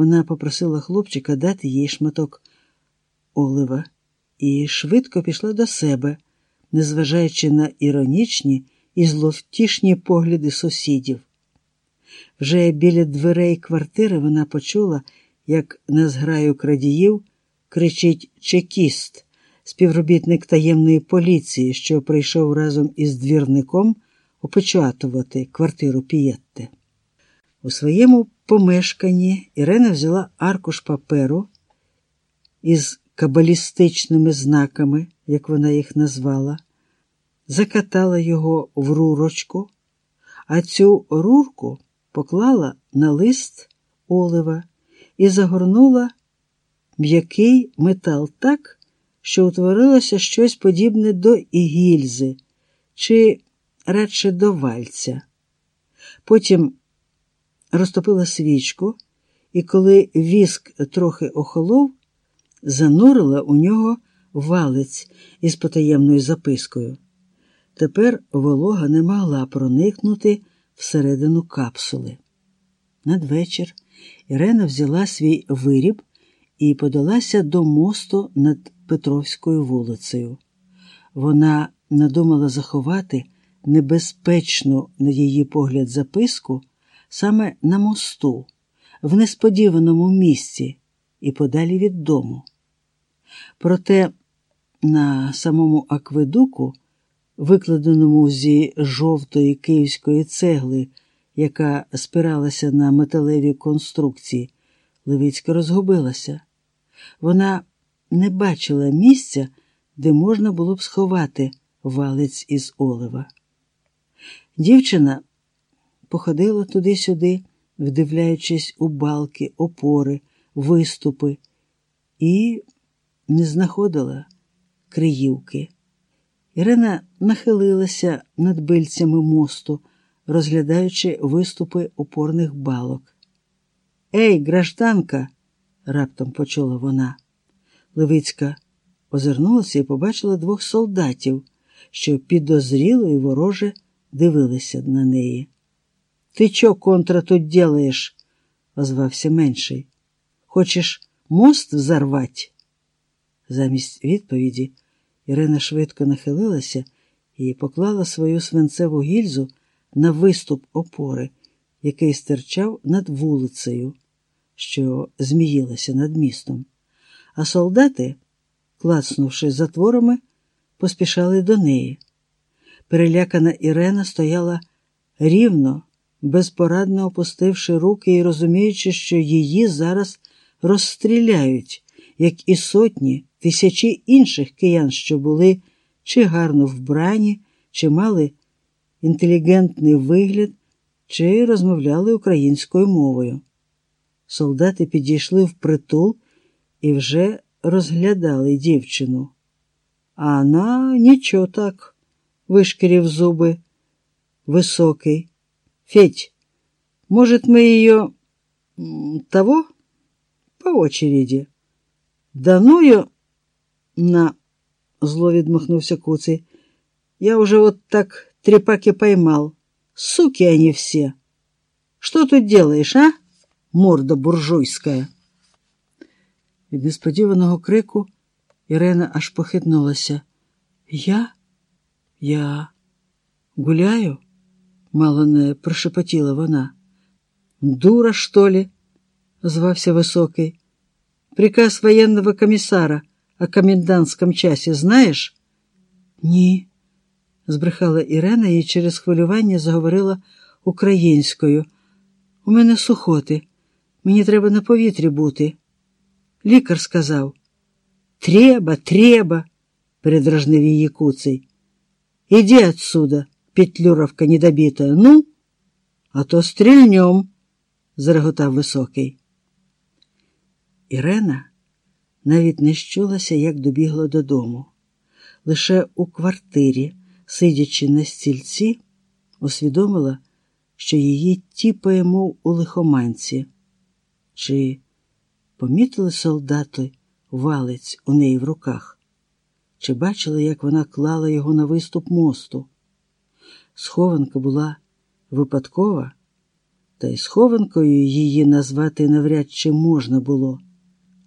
Вона попросила хлопчика дати їй шматок олива і швидко пішла до себе, незважаючи на іронічні і зловтішні погляди сусідів. Вже біля дверей квартири вона почула, як на зграю крадіїв кричить чекіст, співробітник таємної поліції, що прийшов разом із двірником опечатувати квартиру Пієтте. У своєму помешканні Ірена взяла аркуш паперу із кабалістичними знаками, як вона їх назвала, закатала його в рурочку, а цю рурку поклала на лист олива і загорнула м'який метал так, що утворилося щось подібне до ігільзи, чи радше до вальця. Потім розтопила свічку, і коли віск трохи охолов, занурила у нього валець із потаємною запискою. Тепер волога не могла проникнути всередину капсули. Надвечір Ірена взяла свій виріб і подалася до мосту над Петровською вулицею. Вона надумала заховати небезпечну, на її погляд, записку саме на мосту, в несподіваному місці і подалі від дому. Проте на самому акведуку, викладеному зі жовтої київської цегли, яка спиралася на металеві конструкції, Левицька розгубилася. Вона не бачила місця, де можна було б сховати валець із олива. Дівчина походила туди-сюди, вдивляючись у балки, опори, виступи, і не знаходила криївки. Ірина нахилилася над бильцями мосту, розглядаючи виступи опорних балок. Ей, гражданка! раптом почула вона. Левицька озирнулася і побачила двох солдатів, що підозріло і вороже дивилися на неї. Ти чо контра тут делаєш? озвався менший. Хочеш мост взорвать? Замість відповіді Ірина швидко нахилилася і поклала свою свинцеву гільзу на виступ опори, який стирчав над вулицею, що зміїлася над містом. А солдати, клацнувши затворами, поспішали до неї. Перелякана Ірена стояла рівно, безпорадно опустивши руки і розуміючи, що її зараз розстріляють, як і сотні, тисячі інших киян, що були чи гарно вбрані, чи мали інтелігентний вигляд, чи розмовляли українською мовою. Солдати підійшли в притул і вже розглядали дівчину. А вона нічого так, вишкірів зуби, високий. Федь, может, мы ее... того? По очереди. Да ну ее... На... Зло відмахнувся Куций. Я уже вот так трепаки поймал. Суки они все. Что тут делаешь, а? Морда буржуйская. Від несподіваного крику Ірена аж похитнулася. Я? Я гуляю? Мало не прошепотіла вона. Дура, что ли? звався високий. Приказ военного комиссара о комендантском часі знаєш? Ні, збрехала Ірена і через хвилювання заговорила українською. У мене сухоти. Мені треба на повітрі бути. Лікар сказав. Треба, треба, передражнив її куций. Іди отсюда, петлюровка недобитая. Ну, а то стрільнем, зареготав високий. Ірена навіть не щулася, як добігла додому. Лише у квартирі, сидячи на стільці, усвідомила, що її тіпає, мов у лихоманці. Чи помітили солдати валець у неї в руках? Чи бачили, як вона клала його на виступ мосту? Схованка була випадкова, та й схованкою її назвати навряд чи можна було.